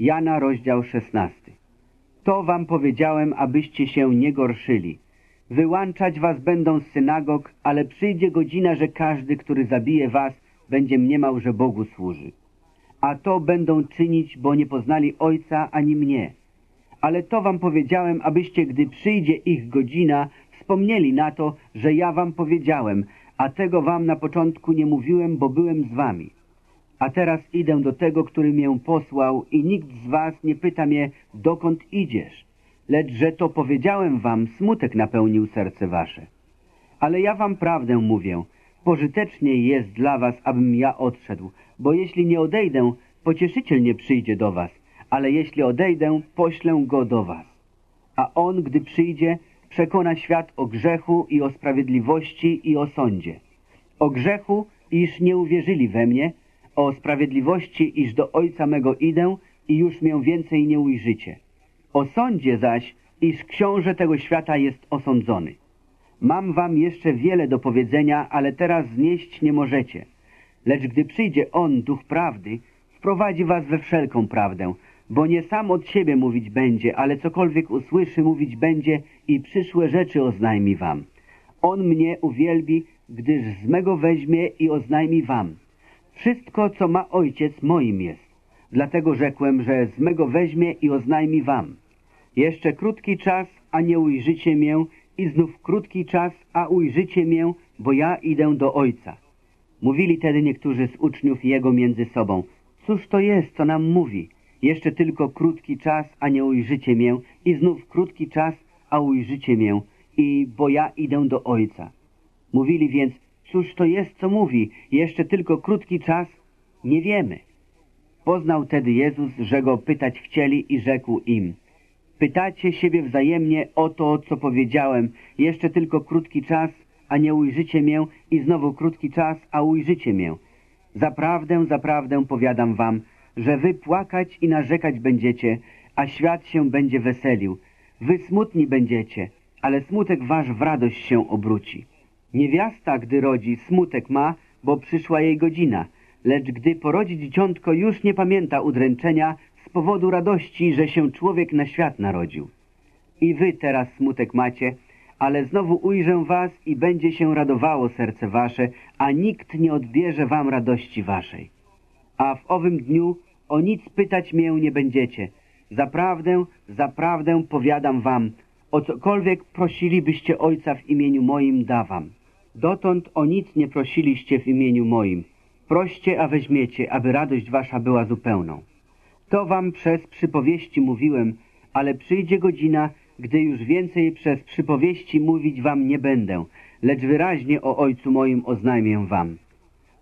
Jana, rozdział 16. To wam powiedziałem, abyście się nie gorszyli. Wyłączać was będą z synagog, ale przyjdzie godzina, że każdy, który zabije was, będzie mniemał, że Bogu służy. A to będą czynić, bo nie poznali Ojca ani mnie. Ale to wam powiedziałem, abyście, gdy przyjdzie ich godzina, wspomnieli na to, że ja wam powiedziałem, a tego wam na początku nie mówiłem, bo byłem z wami. A teraz idę do tego, który mię posłał i nikt z was nie pyta mnie, dokąd idziesz. Lecz, że to powiedziałem wam, smutek napełnił serce wasze. Ale ja wam prawdę mówię, pożytecznie jest dla was, abym ja odszedł, bo jeśli nie odejdę, pocieszyciel nie przyjdzie do was, ale jeśli odejdę, poślę go do was. A on, gdy przyjdzie, przekona świat o grzechu i o sprawiedliwości i o sądzie. O grzechu, iż nie uwierzyli we mnie, o sprawiedliwości, iż do Ojca mego idę i już mię więcej nie ujrzycie. O sądzie zaś, iż książę tego świata jest osądzony. Mam wam jeszcze wiele do powiedzenia, ale teraz znieść nie możecie. Lecz gdy przyjdzie On, Duch Prawdy, wprowadzi was we wszelką prawdę, bo nie sam od siebie mówić będzie, ale cokolwiek usłyszy mówić będzie i przyszłe rzeczy oznajmi wam. On mnie uwielbi, gdyż z mego weźmie i oznajmi wam. Wszystko, co ma ojciec, moim jest. Dlatego rzekłem, że z mego weźmie i oznajmi wam. Jeszcze krótki czas, a nie ujrzycie mię, i znów krótki czas, a ujrzycie mię, bo ja idę do Ojca. Mówili tedy niektórzy z uczniów Jego między sobą. Cóż to jest, co nam mówi? Jeszcze tylko krótki czas, a nie ujrzycie mię, i znów krótki czas, a ujrzycie mię, i bo ja idę do Ojca. Mówili więc, cóż to jest, co mówi? Jeszcze tylko krótki czas? Nie wiemy. Poznał tedy Jezus, że go pytać chcieli i rzekł im, pytacie siebie wzajemnie o to, co powiedziałem, jeszcze tylko krótki czas, a nie ujrzycie mię i znowu krótki czas, a ujrzycie mię. Zaprawdę, zaprawdę powiadam wam, że wy płakać i narzekać będziecie, a świat się będzie weselił. Wy smutni będziecie, ale smutek wasz w radość się obróci. Niewiasta, gdy rodzi, smutek ma, bo przyszła jej godzina, lecz gdy porodzi dzieciątko, już nie pamięta udręczenia z powodu radości, że się człowiek na świat narodził. I wy teraz smutek macie, ale znowu ujrzę was i będzie się radowało serce wasze, a nikt nie odbierze wam radości waszej. A w owym dniu o nic pytać mię nie będziecie. Zaprawdę, zaprawdę powiadam wam, o cokolwiek prosilibyście Ojca w imieniu moim dawam. Dotąd o nic nie prosiliście w imieniu moim. Proście, a weźmiecie, aby radość wasza była zupełną. To wam przez przypowieści mówiłem, ale przyjdzie godzina, gdy już więcej przez przypowieści mówić wam nie będę, lecz wyraźnie o Ojcu moim oznajmię wam.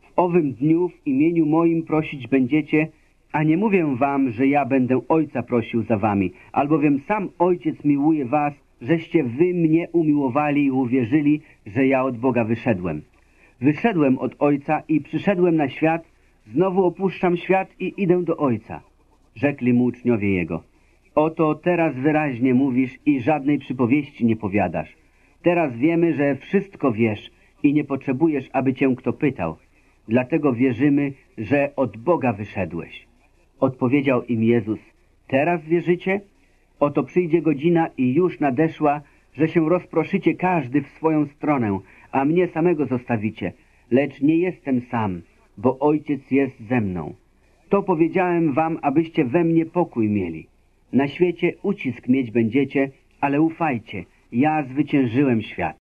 W owym dniu w imieniu moim prosić będziecie, a nie mówię wam, że ja będę Ojca prosił za wami, albowiem sam Ojciec miłuje was, żeście wy mnie umiłowali i uwierzyli, że ja od Boga wyszedłem. Wyszedłem od Ojca i przyszedłem na świat, znowu opuszczam świat i idę do Ojca. Rzekli mu uczniowie Jego. Oto teraz wyraźnie mówisz i żadnej przypowieści nie powiadasz. Teraz wiemy, że wszystko wiesz i nie potrzebujesz, aby cię kto pytał. Dlatego wierzymy, że od Boga wyszedłeś. Odpowiedział im Jezus, teraz wierzycie? Oto przyjdzie godzina i już nadeszła, że się rozproszycie każdy w swoją stronę, a mnie samego zostawicie. Lecz nie jestem sam, bo Ojciec jest ze mną. To powiedziałem wam, abyście we mnie pokój mieli. Na świecie ucisk mieć będziecie, ale ufajcie, ja zwyciężyłem świat.